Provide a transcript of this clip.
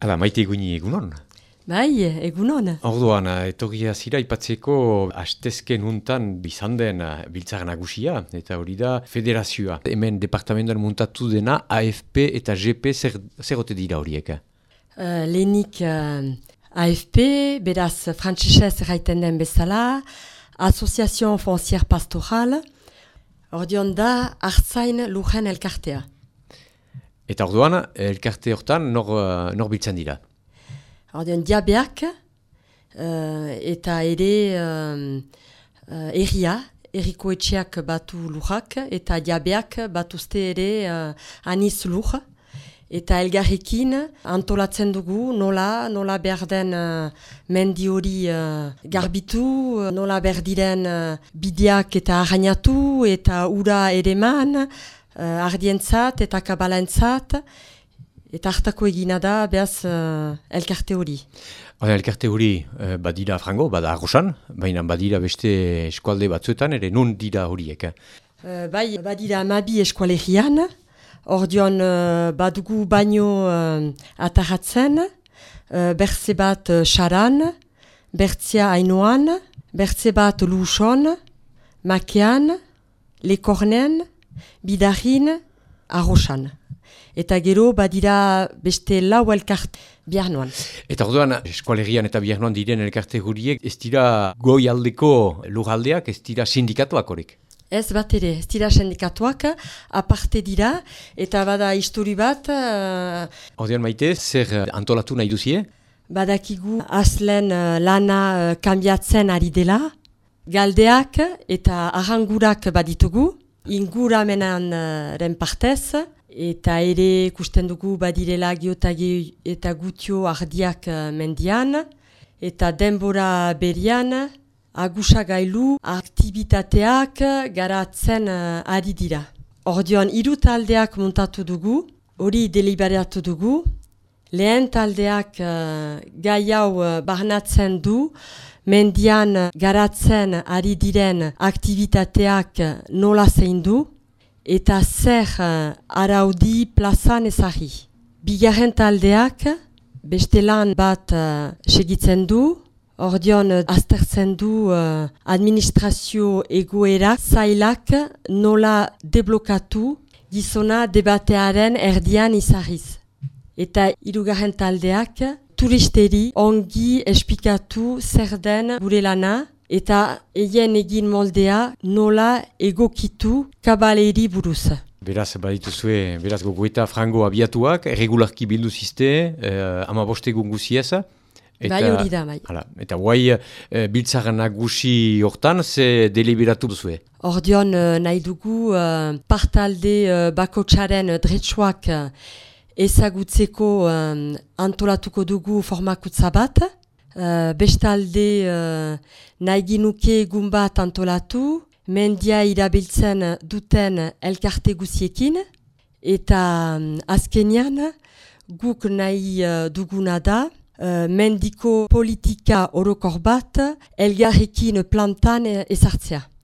Hala, maite eguni egunon. Bai, egunon. Orduan, etorria zira ipatzeko hastezken untan bizanden biltzar nagusia, eta hori da federazioa. Hemen departamentoan muntatu dena AFP eta GP zer, zer ote dira horiek? Uh, Lehenik uh, AFP, beraz frantzisez erraiten den bezala, Asoziazioan Foncier Pastoral, ordeon da hartzain lujen elkartea. Eta orduan, elkarte hortan nor, nor biltzen dira? Ordean, diabeak uh, eta ere uh, uh, erria, erriko etxeak batu lujak, eta diabeak batuzte ere uh, aniz luj. Eta elgarrekin antolatzen dugu nola, nola behar den uh, mendi hori uh, garbitu, nola behar diren uh, bideak eta arrainatu eta ura ere man, uh, ardientzat eta kabalentzat, eta hartako egina da behaz uh, elkarte hori. Hora, elkarte hori uh, badira frango, bada arrosan, baina badira beste eskualde batzuetan, ere nun dira horiek? Uh, bai, badira amabi eskualerian, Ordion uh, badugu baino uh, ataratzen, uh, bertze bat xaran, uh, bertzea hainoan, bertze bat luson, makean, lekornen, bidarin, arrosan. Eta gero badira beste lau elkart biarnoan. Eta orduan, eskualerian eta biarnoan diren elkarte huriek, ez dira goi aldeko lurraldeak, ez dira sindikatuak horrek? Ez bat ere, ez dira sindikatuak, aparte dira, eta bada histori bat... Uh, Ordean maite, zer antolatu nahi duzie? Badakigu azlen uh, lana uh, kambiatzen ari dela, galdeak eta arrangurak baditugu, inguramenan uh, partez, eta ere kusten dugu badirela geotagi eta gutio ardiak uh, mendian, eta denbora berian, agusa gailu aktivitateak garatzen uh, ari dira. Ordeon, hiru taldeak montatu dugu, hori deliberatu dugu, lehen taldeak uh, gai hau uh, barnatzen du, mendian garatzen ari diren aktivitateak nola zein du, eta zer uh, araudi plazan ezari. Bigarren taldeak, beste lan bat uh, segitzen du, Ordion, aztertzen du uh, administrazio egoera zailak nola deblokatu gizona debatearen erdian izarriz. Eta irugarren taldeak turisteri ongi espikatu zer den gure lana eta eien egin moldea nola egokitu kabaleri buruz. Beraz, badituzue, beraz gogoeta frango abiatuak, regularki bildu ziste, eh, ama boste gunguziesa. Eta, bai hori da, bai. Hala, eta guai e, biltzaren nagusi hortan, ze deliberatu duzue? Ordion uh, nahi dugu uh, partalde uh, bakotxaren dretsuak uh, ezagutzeko antolatuko dugu formakutza bat. Uh, bestalde uh, nahi ginuke egun bat antolatu, mendia irabiltzen duten elkarte guziekin. Eta um, azkenian guk nahi uh, duguna da, uh, mendiko politika orokor bat elgarrekin plantan ezartzea.